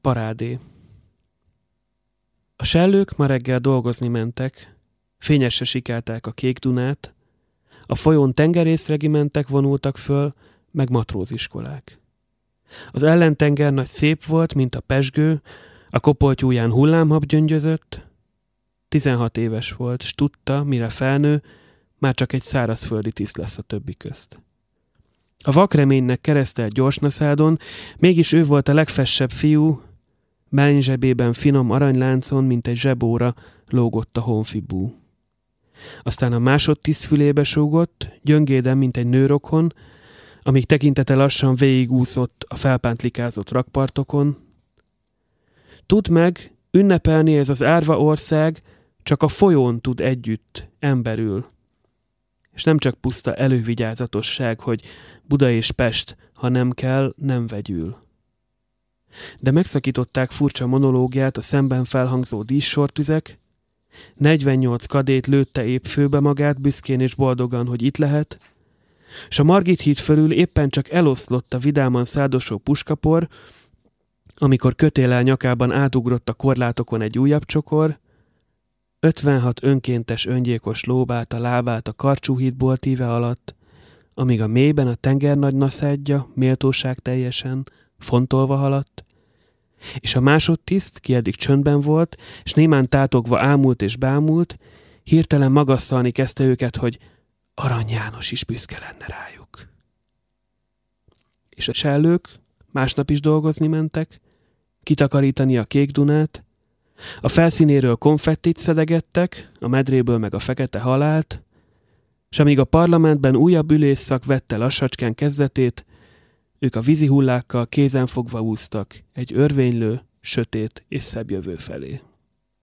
Parádé A sellők ma reggel dolgozni mentek, fényesre sikálták a kék Dunát, a folyón tengerészregimentek vonultak föl, meg matróziskolák. Az ellentenger nagy szép volt, mint a pesgő, a kopoltyúján hullámhab gyöngyözött, 16 éves volt, s tudta, mire felnő, már csak egy szárazföldi tiszt lesz a többi közt. A vakreménynek keresztelt gyorsnaszádon, mégis ő volt a legfessebb fiú, zsebében finom aranyláncon, mint egy zsebóra, lógott a honfibú. Aztán a másodtiszt fülébe súgott, gyöngéden, mint egy nőrokon, amíg tekintete lassan végigúszott a felpántlikázott rakpartokon. Tudd meg, ünnepelni ez az árva ország, csak a folyón tud együtt, emberül. És nem csak puszta elővigyázatosság, hogy Buda és Pest, ha nem kell, nem vegyül. De megszakították furcsa monológiát a szemben felhangzó díszsortüzek, 48 kadét lőtte épp főbe magát, büszkén és boldogan, hogy itt lehet, és a Margit híd fölül éppen csak eloszlott a vidáman szádosó puskapor, amikor kötélel nyakában átugrott a korlátokon egy újabb csokor, 56 önkéntes öngyékos lóbát a lábát a karcsúhídból tíve alatt, amíg a mélyben a tenger nagy naszádja méltóság teljesen, fontolva haladt, és a másodtiszt, ki eddig csöndben volt, és némán tátogva ámult és bámult, hirtelen magasszalni kezdte őket, hogy Arany János is büszke lenne rájuk. És a csellők másnap is dolgozni mentek, kitakarítani a kék Dunát, a felszínéről konfettit szedegettek, a medréből meg a fekete halált, és amíg a parlamentben újabb ülésszak vette lassacskán kezdetét, ők a vízi hullákkal kézenfogva úsztak egy örvénylő, sötét és szebb jövő felé.